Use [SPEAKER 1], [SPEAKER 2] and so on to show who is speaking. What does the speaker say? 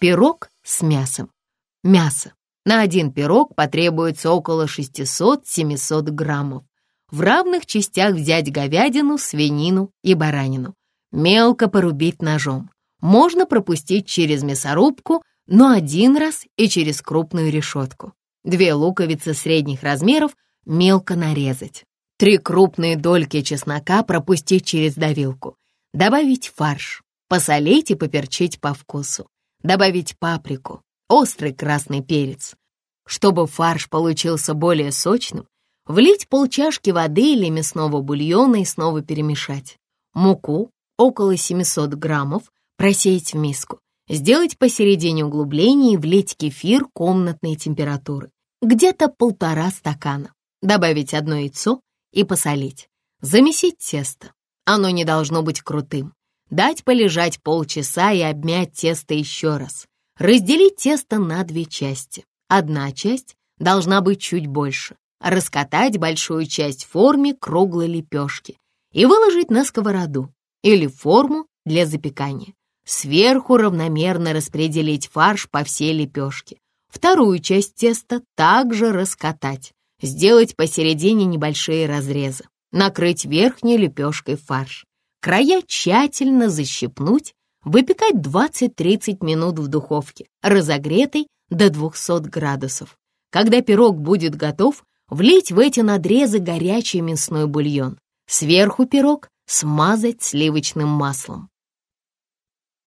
[SPEAKER 1] Пирог с мясом. Мясо. На один пирог потребуется около 600-700 граммов. В равных частях взять говядину, свинину и баранину. Мелко порубить ножом. Можно пропустить через мясорубку, но один раз и через крупную решетку. Две луковицы средних размеров мелко нарезать. Три крупные дольки чеснока пропустить через давилку. Добавить фарш. Посолить и поперчить по вкусу. Добавить паприку, острый красный перец. Чтобы фарш получился более сочным, влить полчашки воды или мясного бульона и снова перемешать. Муку, около 700 граммов, просеять в миску. Сделать посередине углубления и влить кефир комнатной температуры. Где-то полтора стакана. Добавить одно яйцо и посолить. Замесить тесто. Оно не должно быть крутым. Дать полежать полчаса и обмять тесто еще раз. Разделить тесто на две части. Одна часть должна быть чуть больше. Раскатать большую часть в форме круглой лепешки и выложить на сковороду или форму для запекания. Сверху равномерно распределить фарш по всей лепешке. Вторую часть теста также раскатать. Сделать посередине небольшие разрезы. Накрыть верхней лепешкой фарш. Края тщательно защипнуть, выпекать 20-30 минут в духовке, разогретой до 200 градусов. Когда пирог будет готов, влить в эти надрезы горячий мясной бульон. Сверху пирог смазать сливочным маслом.